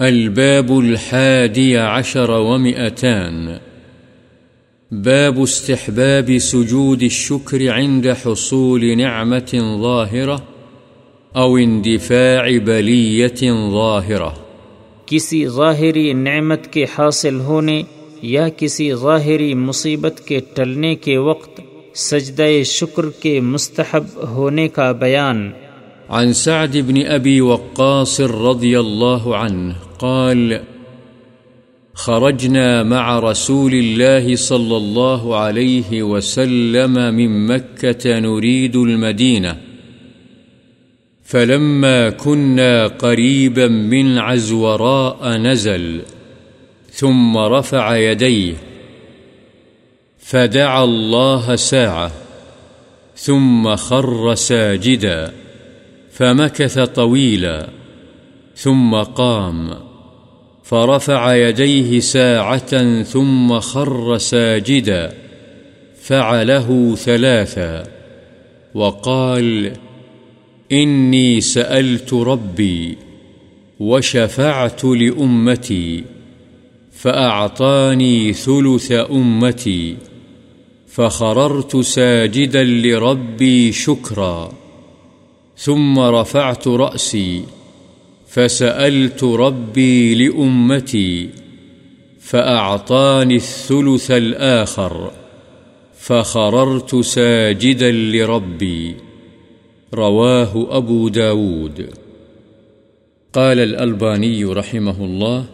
الباب الحادي عشر ومئتان. باب استحباب سجود الشكر عند حصول نعمة ظاهرة أو اندفاع بلية ظاهرة. کسی ظاہری نعمت کے حاصل ہونے یا کسی ظاہری مصیبت کے ٹلنے کے وقت سجدہ شکر کے مستحب ہونے کا بیان عن سعد بن أبي وقاص رضي الله عنه قال، خرجنا مع رسول الله صلى الله عليه وسلم من مكة نريد المدينة، فلما كنا قريبا من عزوراء نزل، ثم رفع يديه، فدعا الله ساعة، ثم خر ساجدا. فمكث طويلا، ثم قام، فرفع يديه ساعة ثم خر ساجدا، فعله ثلاثا، وقال إني سألت ربي وشفعت لأمتي، فأعطاني ثلث أمتي، فخررت ساجدا لربي شكرا. ثم رفعت رأسي فسألت ربي لأمتي فأعطاني الثلث الآخر فخررت ساجدا لربي رواه أبو داود. قال الألباني رحمه الله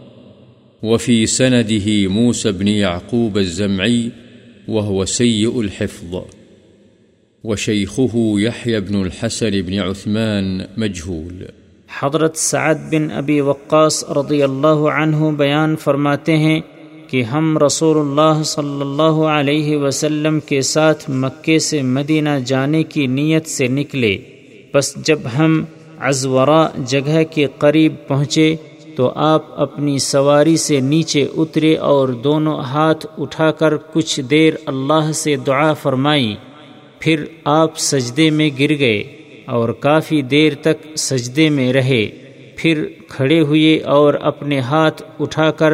وفي سنده موسى بن يعقوب الزمعي وهو سيء الحفظ. وشيخه يحيى بن الحسن بن عثمان مجهول. حضرت سعد بن ابی وقاص رضی اللہ عنہ بیان فرماتے ہیں کہ ہم رسول اللہ صلی اللہ علیہ وسلم کے ساتھ مکے سے مدینہ جانے کی نیت سے نکلے۔ بس جب ہم ازورا جگہ کے قریب پہنچے تو آپ اپنی سواری سے نیچے اترے اور دونوں ہاتھ اٹھا کر کچھ دیر اللہ سے دعا فرمائی پھر آپ سجدے میں گر گئے اور کافی دیر تک سجدے میں رہے۔ پھر کھڑے ہوئے اور اپنے ہاتھ اٹھا کر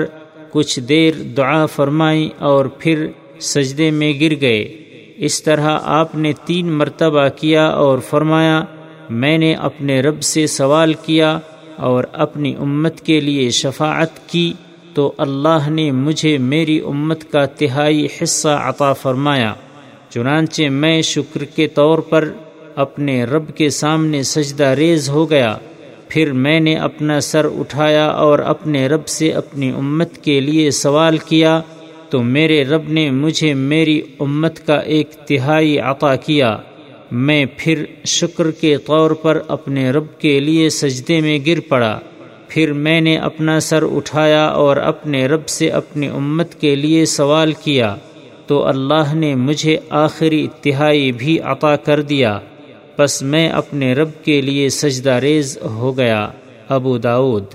کچھ دیر دعا فرمائی اور پھر سجدے میں گر گئے۔ اس طرح آپ نے تین مرتبہ کیا اور فرمایا، میں نے اپنے رب سے سوال کیا اور اپنی امت کے لیے شفاعت کی، تو اللہ نے مجھے میری امت کا تہائی حصہ عطا فرمایا۔ چنانچہ میں شکر کے طور پر اپنے رب کے سامنے سجدہ ریز ہو گیا۔ پھر میں نے اپنا سر اٹھایا اور اپنے رب سے اپنی امت کے لیے سوال کیا، تو میرے رب نے مجھے میری امت کا ایک تہائی عطا کیا۔ میں پھر شکر کے طور پر اپنے رب کے لیے سجدے میں گر پڑا۔ پھر میں نے اپنا سر اٹھایا اور اپنے رب سے اپنی امت کے لیے سوال کیا۔ تو اللہ نے مجھے آخری تہائی بھی عطا کر دیا۔ بس میں اپنے رب کے لیے سجدہ ریز ہو گیا۔ ابو داود